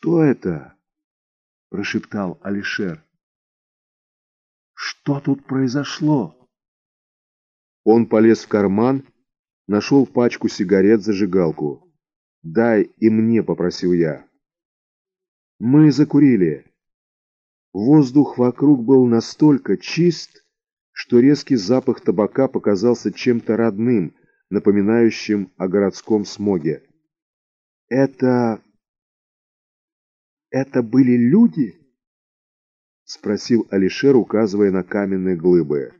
«Что это?» — прошептал Алишер. «Что тут произошло?» Он полез в карман, нашел пачку сигарет-зажигалку. «Дай и мне», — попросил я. Мы закурили. Воздух вокруг был настолько чист, что резкий запах табака показался чем-то родным, напоминающим о городском смоге. «Это... это были люди?» — спросил Алишер, указывая на каменные глыбы.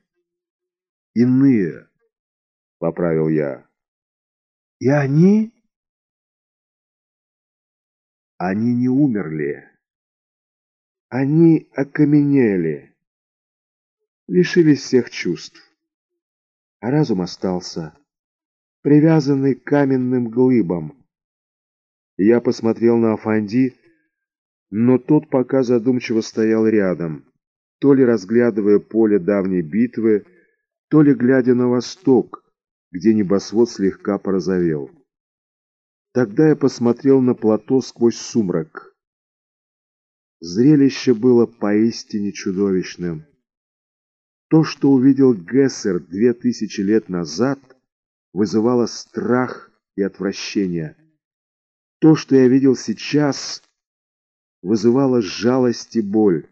«Иные», — поправил я. «И они?» Они не умерли. Они окаменели, лишились всех чувств. А разум остался, привязанный к каменным глыбам. Я посмотрел на Афанди, но тот пока задумчиво стоял рядом, то ли разглядывая поле давней битвы, то ли глядя на восток, где небосвод слегка порозовел. Тогда я посмотрел на плато сквозь сумрак. Зрелище было поистине чудовищным. То, что увидел Гессер две тысячи лет назад, вызывало страх и отвращение. То, что я видел сейчас, вызывало жалость и боль.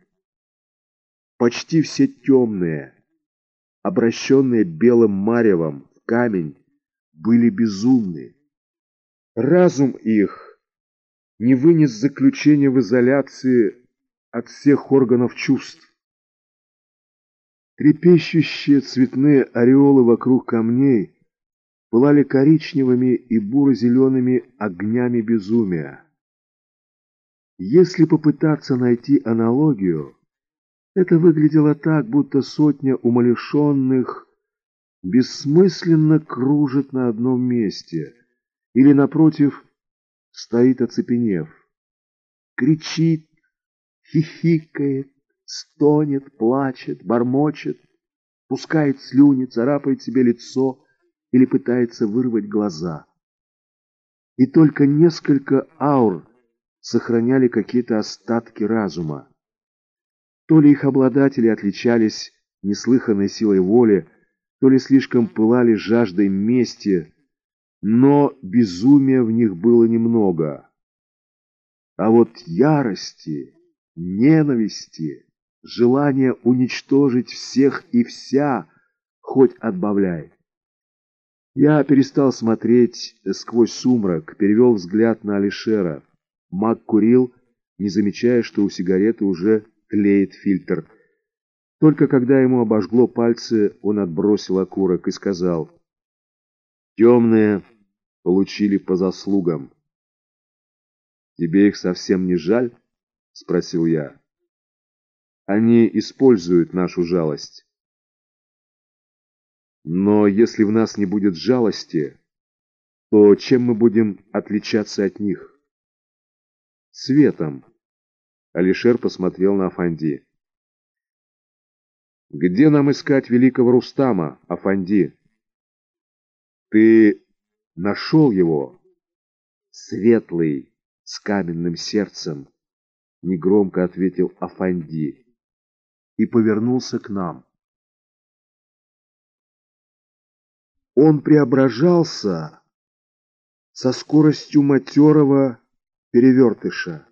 Почти все темные, обращенные белым маревом в камень, были безумны. Разум их не вынес заключения в изоляции от всех органов чувств. Трепещущие цветные ореолы вокруг камней пылали коричневыми и буро-зелеными огнями безумия. Если попытаться найти аналогию, это выглядело так, будто сотня умалишенных бессмысленно кружит на одном месте — или, напротив, стоит оцепенев, кричит, хихикает, стонет, плачет, бормочет, пускает слюни, царапает себе лицо или пытается вырвать глаза. И только несколько аур сохраняли какие-то остатки разума. То ли их обладатели отличались неслыханной силой воли, то ли слишком пылали жаждой мести, но безумия в них было немного. А вот ярости, ненависти, желания уничтожить всех и вся хоть отбавляй. Я перестал смотреть сквозь сумрак, перевел взгляд на Алишера. Мак курил, не замечая, что у сигареты уже тлеет фильтр. Только когда ему обожгло пальцы, он отбросил окурок и сказал, «Темные получили по заслугам. «Тебе их совсем не жаль?» — спросил я. «Они используют нашу жалость». «Но если в нас не будет жалости, то чем мы будем отличаться от них?» «Светом», — Алишер посмотрел на Афанди. «Где нам искать великого Рустама, Афанди?» «Ты нашел его. Светлый, с каменным сердцем, негромко ответил Афанди и повернулся к нам. Он преображался со скоростью матерого перевертыша.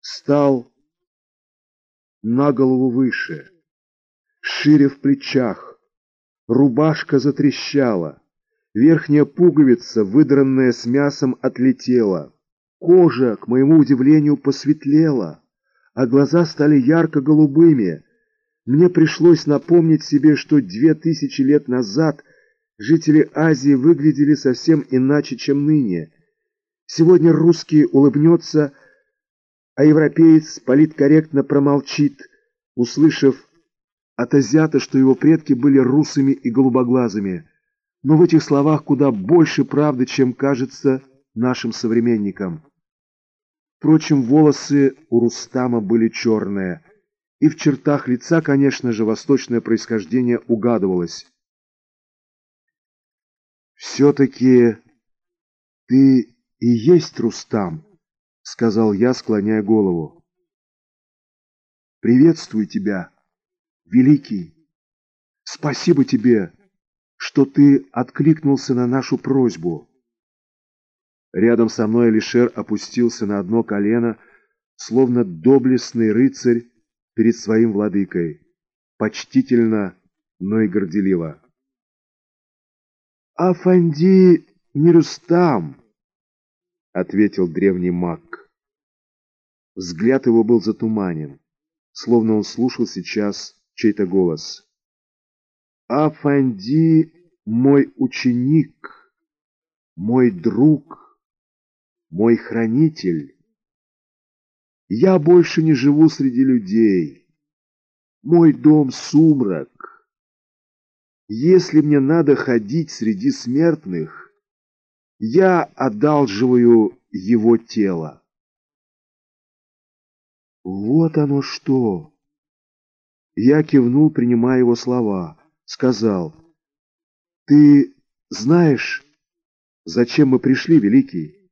Стал на голову выше, шире в плечах, рубашка затрещала. Верхняя пуговица, выдранная с мясом, отлетела. Кожа, к моему удивлению, посветлела, а глаза стали ярко-голубыми. Мне пришлось напомнить себе, что две тысячи лет назад жители Азии выглядели совсем иначе, чем ныне. Сегодня русский улыбнется, а европеец политкорректно промолчит, услышав от азиата, что его предки были русыми и голубоглазыми. Но в этих словах куда больше правды, чем кажется нашим современникам. Впрочем, волосы у Рустама были черные, и в чертах лица, конечно же, восточное происхождение угадывалось. «Все-таки ты и есть Рустам?» сказал я, склоняя голову. «Приветствую тебя, великий! Спасибо тебе, что ты откликнулся на нашу просьбу!» Рядом со мной Алишер опустился на одно колено, словно доблестный рыцарь перед своим владыкой, почтительно, но и горделиво. «Афанди не Рустам!» — ответил древний маг. Взгляд его был затуманен, словно он слушал сейчас чей-то голос. «Афанди — мой ученик, мой друг, мой хранитель. Я больше не живу среди людей. Мой дом — сумрак. Если мне надо ходить среди смертных, я одалживаю его тело. Вот оно что! Я кивнул, принимая его слова, сказал, «Ты знаешь, зачем мы пришли, Великий?»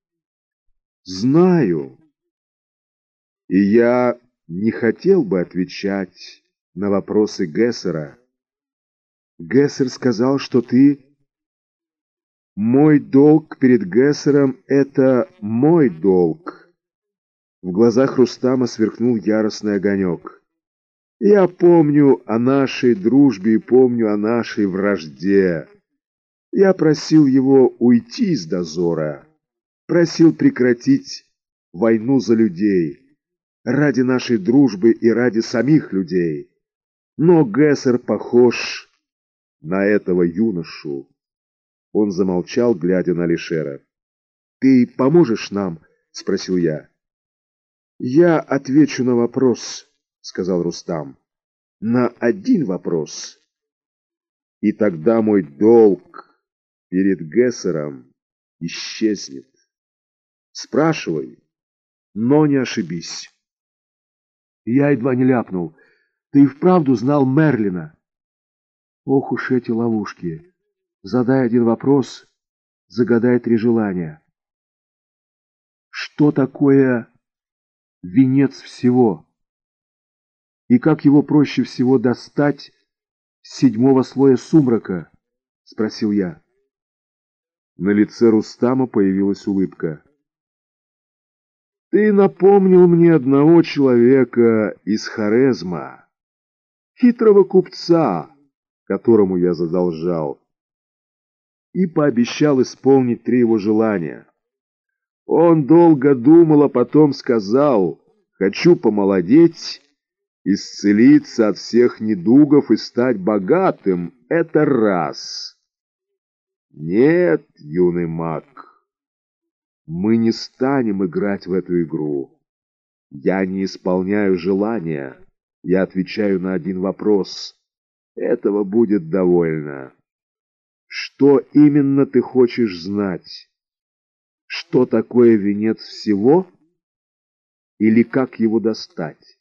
«Знаю. И я не хотел бы отвечать на вопросы Гессера». Гессер сказал, что ты... Мой долг перед Гессером — это мой долг. В глазах Рустама сверкнул яростный огонек. Я помню о нашей дружбе и помню о нашей вражде. Я просил его уйти из дозора, просил прекратить войну за людей, ради нашей дружбы и ради самих людей. Но Гессер похож на этого юношу. Он замолчал, глядя на Лишера. «Ты поможешь нам?» — спросил я. «Я отвечу на вопрос», — сказал Рустам. «На один вопрос. И тогда мой долг перед Гессером исчезнет. Спрашивай, но не ошибись». Я едва не ляпнул. «Ты и вправду знал Мерлина?» Ох уж эти ловушки! Задай один вопрос, загадай три желания. Что такое венец всего? И как его проще всего достать с седьмого слоя сумрака? Спросил я. На лице Рустама появилась улыбка. Ты напомнил мне одного человека из Хорезма, хитрого купца, которому я задолжал, и пообещал исполнить три его желания. Он долго думал, а потом сказал, «Хочу помолодеть, исцелиться от всех недугов и стать богатым. Это раз». «Нет, юный маг, мы не станем играть в эту игру. Я не исполняю желания, я отвечаю на один вопрос». Этого будет довольно. Что именно ты хочешь знать? Что такое венец всего? Или как его достать?